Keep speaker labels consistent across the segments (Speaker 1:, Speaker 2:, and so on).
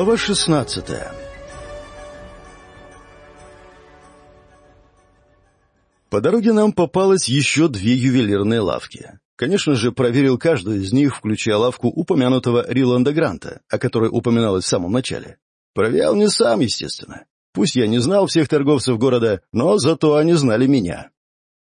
Speaker 1: Глава 16 По дороге нам попалось еще две ювелирные лавки. Конечно же, проверил каждую из них, включая лавку упомянутого Риланда Гранта, о которой упоминалось в самом начале. Проверял не сам, естественно. Пусть я не знал всех торговцев города, но зато они знали меня.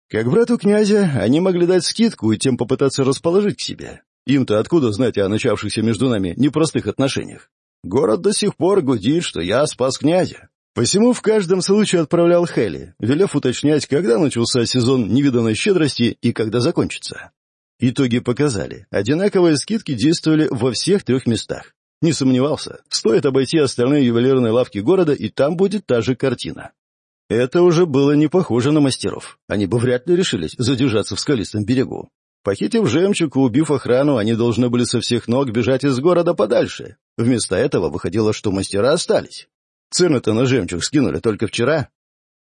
Speaker 1: Как брату князя, они могли дать скидку и тем попытаться расположить к себе. Им-то откуда знать о начавшихся между нами непростых отношениях? Город до сих пор гудит, что я спас князя. Посему в каждом случае отправлял Хели, велев уточнять, когда начался сезон невиданной щедрости и когда закончится. Итоги показали. Одинаковые скидки действовали во всех трех местах. Не сомневался. Стоит обойти остальные ювелирные лавки города, и там будет та же картина. Это уже было не похоже на мастеров. Они бы вряд ли решились задержаться в скалистом берегу. Похитив жемчуг и убив охрану, они должны были со всех ног бежать из города подальше. Вместо этого выходило, что мастера остались. Цены-то на жемчуг скинули только вчера.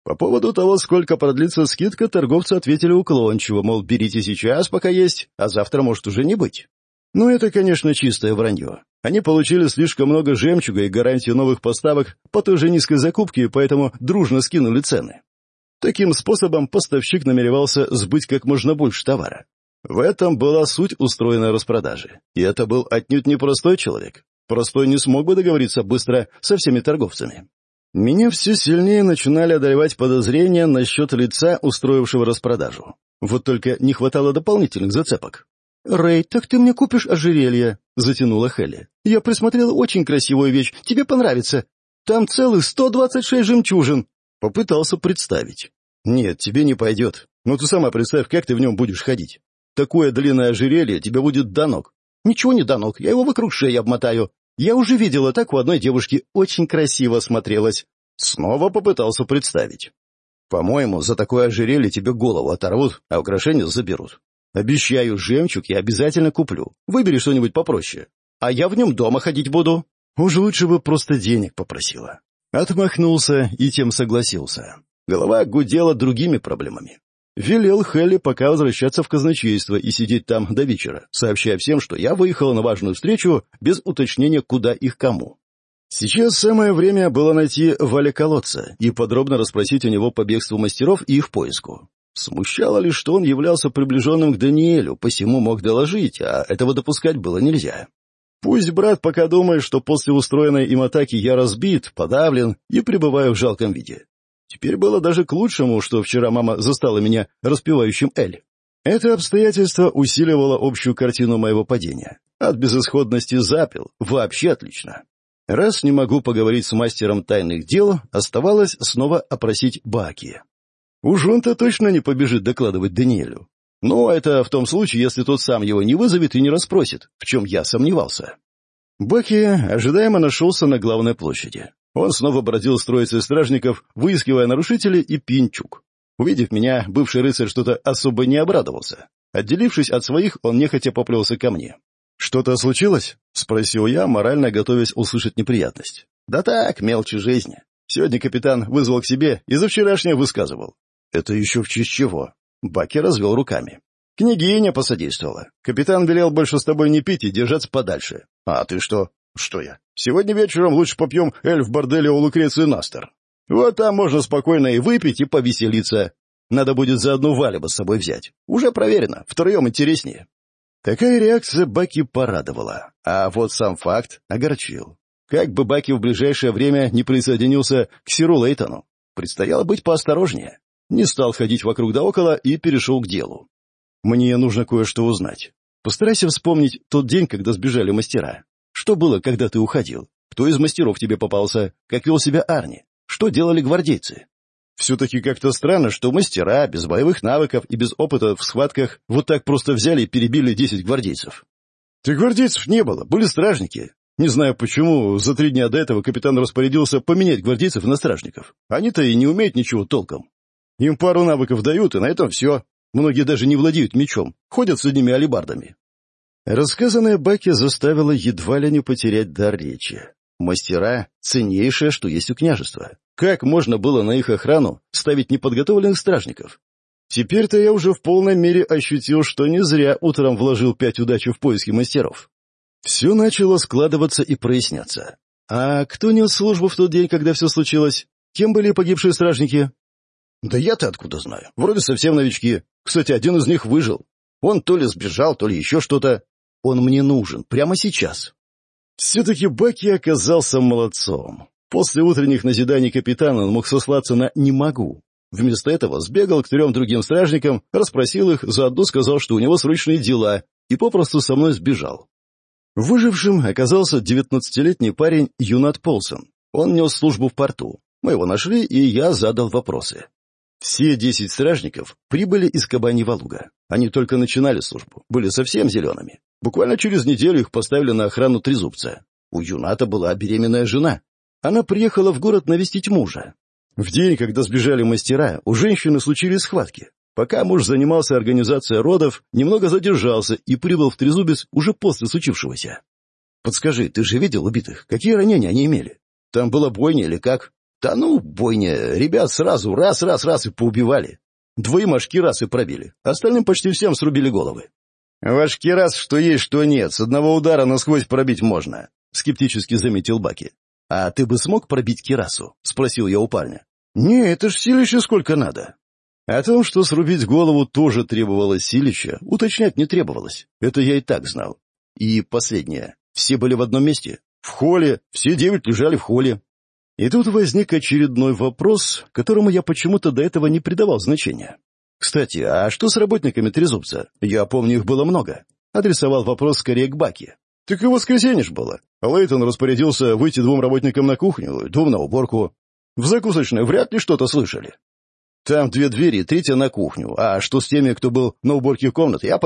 Speaker 1: По поводу того, сколько продлится скидка, торговцы ответили уклончиво, мол, берите сейчас, пока есть, а завтра может уже не быть. Ну, это, конечно, чистое вранье. Они получили слишком много жемчуга и гарантию новых поставок по той же низкой закупке, и поэтому дружно скинули цены. Таким способом поставщик намеревался сбыть как можно больше товара. В этом была суть устроенной распродажи. И это был отнюдь не простой человек. Простой не смог бы договориться быстро со всеми торговцами. Меня все сильнее начинали одолевать подозрения насчет лица, устроившего распродажу. Вот только не хватало дополнительных зацепок. «Рэй, так ты мне купишь ожерелье», — затянула Хелли. «Я присмотрела очень красивую вещь, тебе понравится. Там целых сто двадцать шесть жемчужин». Попытался представить. «Нет, тебе не пойдет. Но ну ты сама представь, как ты в нем будешь ходить. Такое длинное ожерелье тебе будет данок. Ничего не данок, я его вокруг шеи обмотаю. Я уже видела, так у одной девушки очень красиво смотрелось. Снова попытался представить. По-моему, за такое ожерелье тебе голову оторвут, а украшения заберут. Обещаю, жемчуг я обязательно куплю. Выбери что-нибудь попроще. А я в нем дома ходить буду. Уж лучше бы просто денег попросила. Отмахнулся и тем согласился. Голова гудела другими проблемами. Велел Хелли пока возвращаться в казначейство и сидеть там до вечера, сообщая всем, что я выехал на важную встречу без уточнения, куда и кому. Сейчас самое время было найти Валя Колодца и подробно расспросить у него по бегству мастеров и их поиску. Смущало лишь, что он являлся приближенным к Даниэлю, посему мог доложить, а этого допускать было нельзя. Пусть брат пока думает, что после устроенной им атаки я разбит, подавлен и пребываю в жалком виде. Теперь было даже к лучшему, что вчера мама застала меня распевающим «Эль». Это обстоятельство усиливало общую картину моего падения. От безысходности запил, вообще отлично. Раз не могу поговорить с мастером тайных дел, оставалось снова опросить Баки. Уж он-то точно не побежит докладывать Даниэлю. Ну, а это в том случае, если тот сам его не вызовет и не расспросит, в чем я сомневался. Баки ожидаемо нашелся на главной площади. Он снова бродил строиться стражников, выискивая нарушителей и пинчук. Увидев меня, бывший рыцарь что-то особо не обрадовался. Отделившись от своих, он нехотя поплелся ко мне. «Что-то случилось?» — спросил я, морально готовясь услышать неприятность. «Да так, мелочи жизни. Сегодня капитан вызвал к себе и за вчерашнее высказывал». «Это еще в честь чего?» — Баки развел руками. «Княгиня посодействовала. Капитан велел больше с тобой не пить и держаться подальше». «А ты что?» Что я? Сегодня вечером лучше попьем эльф борделя у Лукреции Настер. Вот там можно спокойно и выпить, и повеселиться. Надо будет заодно Валеба с собой взять. Уже проверено, втроем интереснее. Такая реакция Баки порадовала, а вот сам факт огорчил. Как бы Баки в ближайшее время не присоединился к Сиру Лейтону, предстояло быть поосторожнее. Не стал ходить вокруг да около и перешел к делу. Мне нужно кое-что узнать. Постарайся вспомнить тот день, когда сбежали мастера. Что было, когда ты уходил? Кто из мастеров тебе попался? Как вел себя Арни? Что делали гвардейцы? Все-таки как-то странно, что мастера, без боевых навыков и без опыта в схватках, вот так просто взяли и перебили десять гвардейцев. Ты гвардейцев не было, были стражники. Не знаю почему, за три дня до этого капитан распорядился поменять гвардейцев на стражников. Они-то и не умеют ничего толком. Им пару навыков дают, и на этом все. Многие даже не владеют мечом, ходят с одними алибардами. Рассказанное Баке заставило едва ли не потерять дар речи. Мастера — ценнейшее, что есть у княжества. Как можно было на их охрану ставить неподготовленных стражников? Теперь-то я уже в полной мере ощутил, что не зря утром вложил пять удачи в поиски мастеров. Все начало складываться и проясняться. А кто нес службу в тот день, когда все случилось? Кем были погибшие стражники? Да я-то откуда знаю. Вроде совсем новички. Кстати, один из них выжил. Он то ли сбежал, то ли еще что-то. Он мне нужен, прямо сейчас. Все-таки Баки оказался молодцом. После утренних назиданий капитана он мог сослаться на «не могу». Вместо этого сбегал к трем другим стражникам, расспросил их, заодно сказал, что у него срочные дела, и попросту со мной сбежал. Выжившим оказался девятнадцатилетний парень Юнат Полсон. Он нес службу в порту. Мы его нашли, и я задал вопросы. Все десять стражников прибыли из Кабани-Валуга. Они только начинали службу, были совсем зелеными. Буквально через неделю их поставили на охрану трезубца. У Юната была беременная жена. Она приехала в город навестить мужа. В день, когда сбежали мастера, у женщины случились схватки. Пока муж занимался организацией родов, немного задержался и прибыл в Трезубец уже после случившегося. «Подскажи, ты же видел убитых? Какие ранения они имели? Там была бойня или как?» «Да ну, бойня. Ребят сразу раз-раз-раз и поубивали. Двое аж раз и пробили. Остальным почти всем срубили головы. «Ваш кирас, что есть, что нет, с одного удара насквозь пробить можно», — скептически заметил Баки. «А ты бы смог пробить кирасу?» — спросил я у парня. «Не, это ж силище сколько надо». О том, что срубить голову тоже требовалось силища, уточнять не требовалось. Это я и так знал. И последнее. Все были в одном месте. В холле. Все девять лежали в холле. И тут возник очередной вопрос, которому я почему-то до этого не придавал значения. «Кстати, а что с работниками Трезубца? Я помню, их было много». Адресовал вопрос скорее к Баке. «Так и воскресенье ж было. Лейтон распорядился выйти двум работникам на кухню, двум на уборку. В закусочной вряд ли что-то слышали. Там две двери, третья на кухню. А что с теми, кто был на уборке комнат, я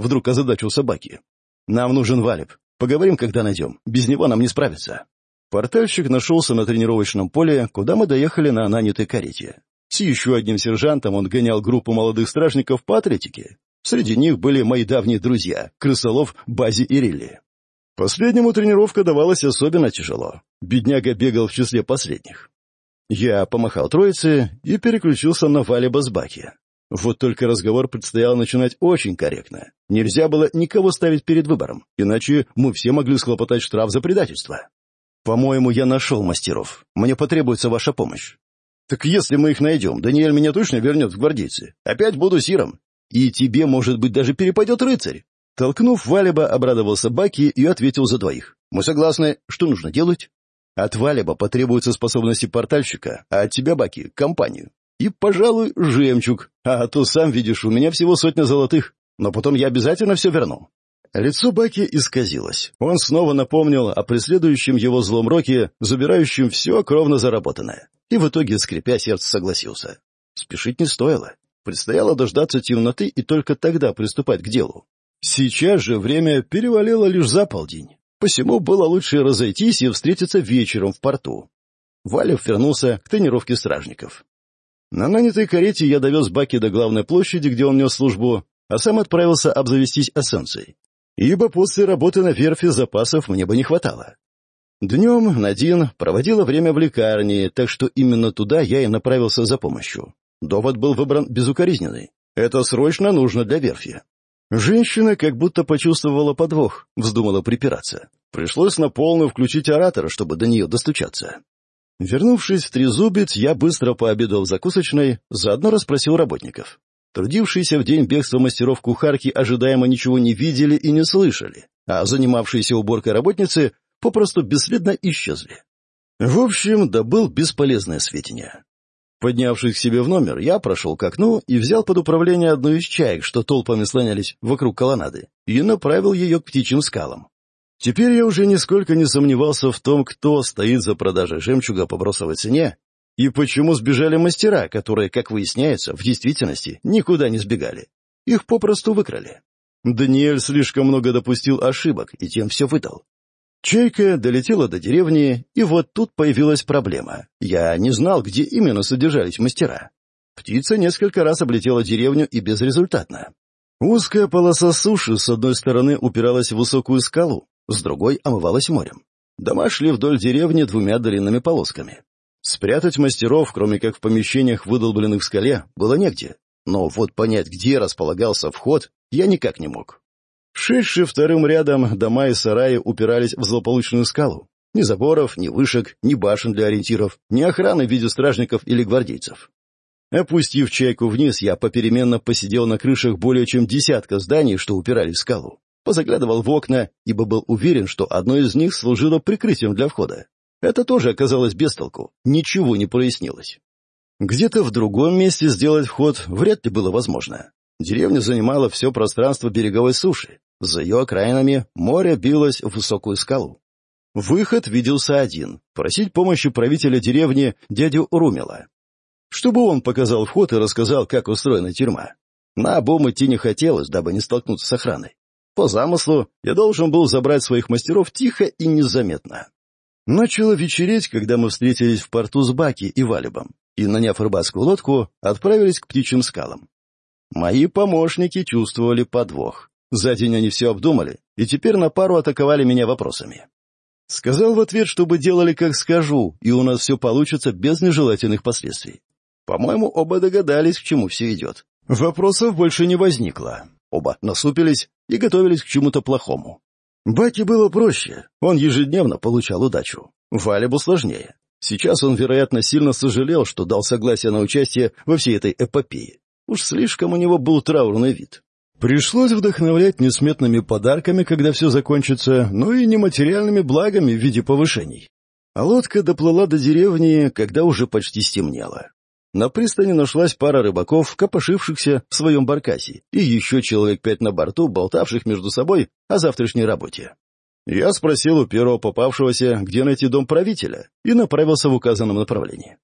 Speaker 1: Вдруг озадачил собаки. «Нам нужен валип. Поговорим, когда найдем. Без него нам не справиться». Портальщик нашелся на тренировочном поле, куда мы доехали на нанятой карете. С еще одним сержантом он гонял группу молодых стражников по атлетике. Среди них были мои давние друзья — Крысолов, Бази и Рилли. Последнему тренировка давалась особенно тяжело. Бедняга бегал в числе последних. Я помахал троице и переключился на Валиба с Баки. Вот только разговор предстояло начинать очень корректно. Нельзя было никого ставить перед выбором, иначе мы все могли схлопотать штраф за предательство. По-моему, я нашел мастеров. Мне потребуется ваша помощь. Так если мы их найдем, Даниэль меня точно вернет в гвардейцы. Опять буду сиром. И тебе, может быть, даже перепадет рыцарь. Толкнув Валиба, обрадовался Баки и ответил за двоих. Мы согласны. Что нужно делать? От Валиба потребуются способности портальщика, а от тебя, Баки, компанию. И, пожалуй, жемчуг. А то, сам видишь, у меня всего сотня золотых но потом я обязательно все верну». Лицо Баки исказилось. Он снова напомнил о преследующем его злом Роке, забирающем все кровно заработанное. И в итоге, скрипя сердце, согласился. Спешить не стоило. Предстояло дождаться темноты и только тогда приступать к делу. Сейчас же время перевалило лишь за полдень. Посему было лучше разойтись и встретиться вечером в порту. Валев вернулся к тренировке стражников. На нанятой карете я довез Баки до главной площади, где он нес службу, а сам отправился обзавестись эссенцией ибо Трудившиеся в день бегства мастеров кухарки ожидаемо ничего не видели и не слышали, а занимавшиеся уборкой работницы попросту бесследно исчезли. В общем, добыл бесполезное сведения. Поднявшись к себе в номер, я прошел к окну и взял под управление одну из чаек, что толпами слонялись вокруг колоннады, и направил ее к птичьим скалам. Теперь я уже нисколько не сомневался в том, кто стоит за продажей жемчуга по бросовой цене, и почему сбежали мастера, которые, как выясняется, в действительности никуда не сбегали? Их попросту выкрали. Даниэль слишком много допустил ошибок и тем все выдал. Чайка долетела до деревни, и вот тут появилась проблема. Я не знал, где именно содержались мастера. Птица несколько раз облетела деревню и безрезультатно. Узкая полоса суши с одной стороны упиралась в высокую скалу, с другой омывалась морем. Дома шли вдоль деревни двумя длинными полосками. Спрятать мастеров, кроме как в помещениях, выдолбленных в скале, было негде. Но вот понять, где располагался вход, я никак не мог. Шедшие вторым рядом дома и сараи упирались в злополучную скалу. Ни заборов, ни вышек, ни башен для ориентиров, ни охраны в виде стражников или гвардейцев. Опустив чайку вниз, я попеременно посидел на крышах более чем десятка зданий, что упирались в скалу. Позаглядывал в окна, ибо был уверен, что одно из них служило прикрытием для входа. Это тоже оказалось без толку, ничего не прояснилось. Где-то в другом месте сделать вход вряд ли было возможно. Деревня занимала все пространство береговой суши. За ее окраинами море билось в высокую скалу. Выход виделся один — просить помощи правителя деревни дядю Румела. Чтобы он показал вход и рассказал, как устроена тюрьма. На обум идти не хотелось, дабы не столкнуться с охраной. По замыслу я должен был забрать своих мастеров тихо и незаметно. Начало вечереть, когда мы встретились в порту с Баки и Валибом, и, наняв рыбацкую лодку, отправились к птичьим скалам. Мои помощники чувствовали подвох. За день они все обдумали, и теперь на пару атаковали меня вопросами. Сказал в ответ, чтобы делали, как скажу, и у нас все получится без нежелательных последствий. По-моему, оба догадались, к чему все идет. Вопросов больше не возникло. Оба насупились и готовились к чему-то плохому. Баке было проще. Он ежедневно получал удачу. Валебу сложнее. Сейчас он, вероятно, сильно сожалел, что дал согласие На пристани нашлась пара рыбаков, копошившихся в своем баркасе, и еще человек пять на борту, болтавших между собой о завтрашней работе. Я спросил у первого попавшегося, где найти дом правителя, и направился в указанном направлении.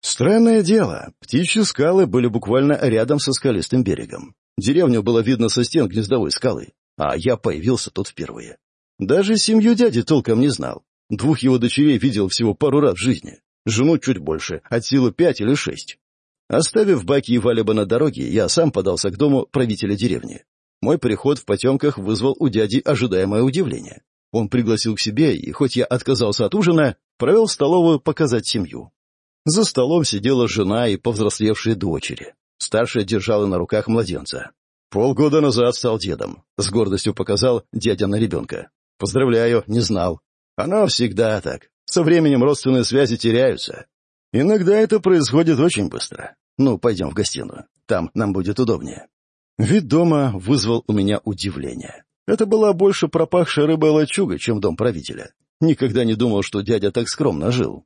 Speaker 1: Странное дело, птичьи скалы были буквально рядом со скалистым берегом. Деревню было видно со стен гнездовой скалы, а я появился тут впервые. Даже семью дяди толком не знал. Двух его дочерей видел всего пару раз в жизни жену чуть больше, от силы пять или шесть. Оставив баки и валиба на дороге, я сам подался к дому правителя деревни. Мой приход в потемках вызвал у дяди ожидаемое удивление. Он пригласил к себе, и хоть я отказался от ужина, провел в столовую показать семью. За столом сидела жена и повзрослевшие дочери. Старшая держала на руках младенца. Полгода назад стал дедом. С гордостью показал дядя на ребенка. Поздравляю, не знал. Оно всегда так. Со временем родственные связи теряются. Иногда это происходит очень быстро. Ну, пойдем в гостиную. Там нам будет удобнее. Вид дома вызвал у меня удивление. Это была больше пропахшая рыба лачуга, чем дом правителя. Никогда не думал, что дядя так скромно жил.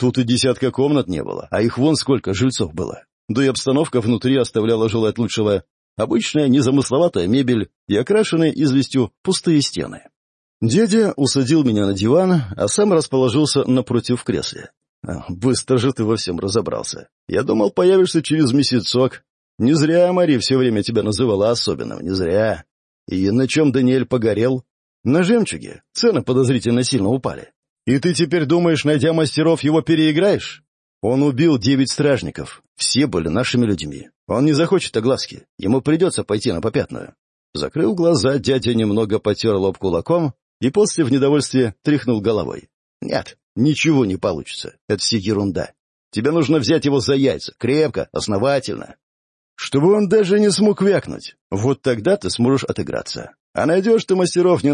Speaker 1: Тут и десятка комнат не было, а их вон сколько жильцов было. Да и обстановка внутри оставляла желать лучшего. Обычная незамысловатая мебель и окрашенные известью пустые стены. Дядя усадил меня на диван, а сам расположился напротив в кресле. А, «Быстро же ты во всем разобрался. Я думал, появишься через месяцок. Не зря Мари все время тебя называла особенным, не зря. И на чем Даниэль погорел? На жемчуге. Цены подозрительно сильно упали. И ты теперь думаешь, найдя мастеров, его переиграешь? Он убил девять стражников. Все были нашими людьми. Он не захочет огласки. Ему придется пойти на попятную». Закрыл глаза, дядя немного потер лоб кулаком, и после в недовольстве тряхнул головой. «Нет, ничего не получится. Это все ерунда. Тебе нужно взять его за яйца, крепко, основательно. Чтобы он даже не смог вякнуть. Вот тогда ты сможешь отыграться. А найдешь ты мастеров, не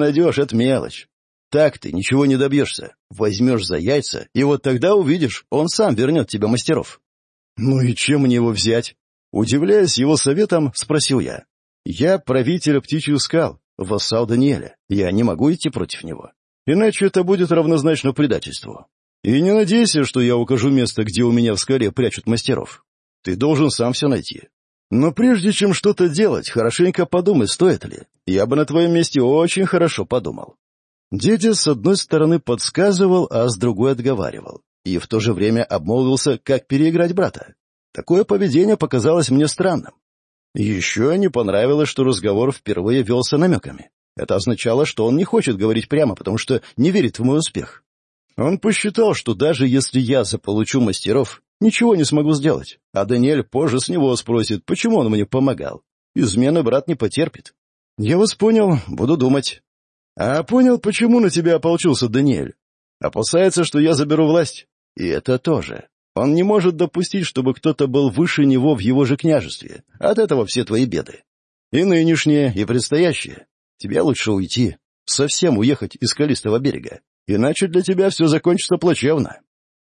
Speaker 1: найдешь, вассал Даниэля. Я не могу идти против него. Иначе это будет равнозначно предательству. И не надейся, что я укажу место, где у меня в скале прячут мастеров. Ты должен сам все найти. Но прежде чем что-то делать, хорошенько подумай, стоит ли. Я бы на твоем месте очень хорошо подумал. Дядя с одной стороны подсказывал, а с другой отговаривал. И в то же время обмолвился, как переиграть брата. Такое поведение показалось мне странным. Еще не понравилось, что разговор впервые велся намеками. Это означало, что он не хочет говорить прямо, потому что не верит в мой успех. Он посчитал, что даже если я заполучу мастеров, ничего не смогу сделать, а Даниэль позже с него спросит, почему он мне помогал. Измены брат не потерпит. Я вас понял, буду думать. А понял, почему на тебя ополчился Даниэль. Опасается, что я заберу власть. И это тоже. Он не может допустить, чтобы кто-то был выше него в его же княжестве. От этого все твои беды. И нынешнее, и предстоящее. Тебе лучше уйти, совсем уехать из Калистого берега, иначе для тебя все закончится плачевно.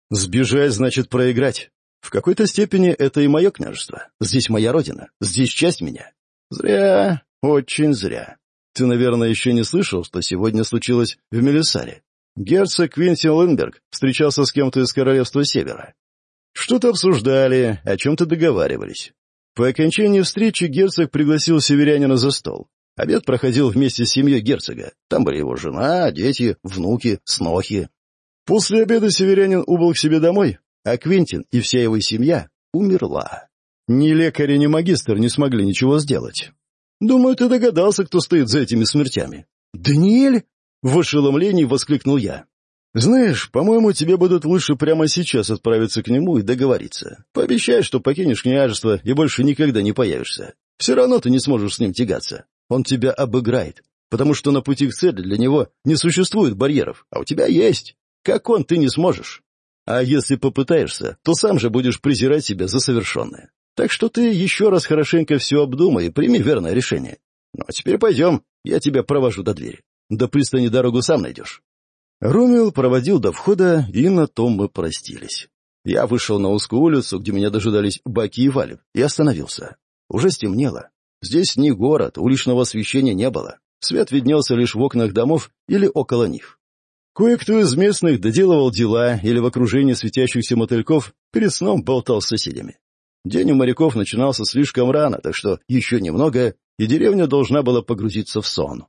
Speaker 1: Сбежать значит проиграть. В какой-то степени это и мое княжество. Здесь моя родина, здесь часть меня. Зря, очень зря. Ты, наверное, еще не слышал, что сегодня случилось в Мелисаре. Герцог Квинтин Лынберг встречался с кем-то из Королевства Севера. Что-то обсуждали, о чем-то договаривались. По окончании встречи герцог пригласил северянина за стол. Обед проходил вместе с семьей герцога. Там были его жена, дети, внуки, снохи. После обеда северянин убыл к себе домой, а Квинтин и вся его семья умерла. Ни лекарь, ни магистр не смогли ничего сделать. Думаю, ты догадался, кто стоит за этими смертями. «Даниэль?» — в ошеломлении воскликнул я. Знаешь, по-моему, тебе будут лучше прямо сейчас отправиться к нему и договориться. Пообещай, что покинешь княжество и больше никогда не появишься. Все равно ты не сможешь с ним тягаться. Он тебя обыграет, потому что на пути к цели для него не существует барьеров, а у тебя есть. Как он, ты не сможешь. А если попытаешься, то сам же будешь презирать себя за совершенное. Так что ты еще раз хорошенько все обдумай и прими верное решение. Ну, а теперь пойдем, я тебя провожу до двери. До пристани дорогу сам найдешь. Ромео проводил до входа, и на том мы простились. Я вышел на узкую улицу, где меня дожидались Баки и Валев, и остановился. Уже стемнело. Здесь не город, уличного освещения не было. Свет виднелся лишь в окнах домов или около них. Кое-кто из местных доделывал дела или в окружении светящихся мотыльков перед сном болтал с соседями. День у моряков начинался слишком рано, так что еще немного, и деревня должна была погрузиться в сон.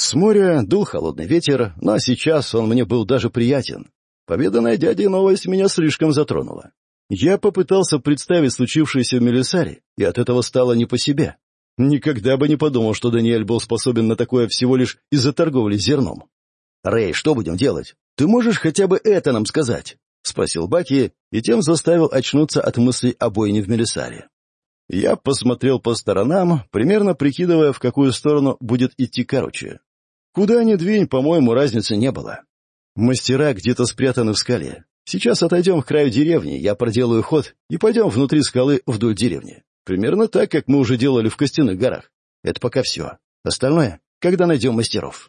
Speaker 1: С моря дул холодный ветер, но сейчас он мне был даже приятен. Победа на новость меня слишком затронула. Я попытался представить случившееся в Мелисаре, и от этого стало не по себе. Никогда бы не подумал, что Даниэль был способен на такое всего лишь из-за торговли зерном. «Рэй, что будем делать? Ты можешь хотя бы это нам сказать?» — спросил Баки, и тем заставил очнуться от мыслей о бойне в Мелисаре. Я посмотрел по сторонам, примерно прикидывая, в какую сторону будет идти короче. Куда ни двинь, по-моему, разницы не было. Мастера где-то спрятаны в скале. Сейчас отойдем к краю деревни, я проделаю ход и пойдем внутри скалы вдоль деревни. Примерно так, как мы уже делали в Костяных горах. Это пока все. Остальное, когда найдем мастеров.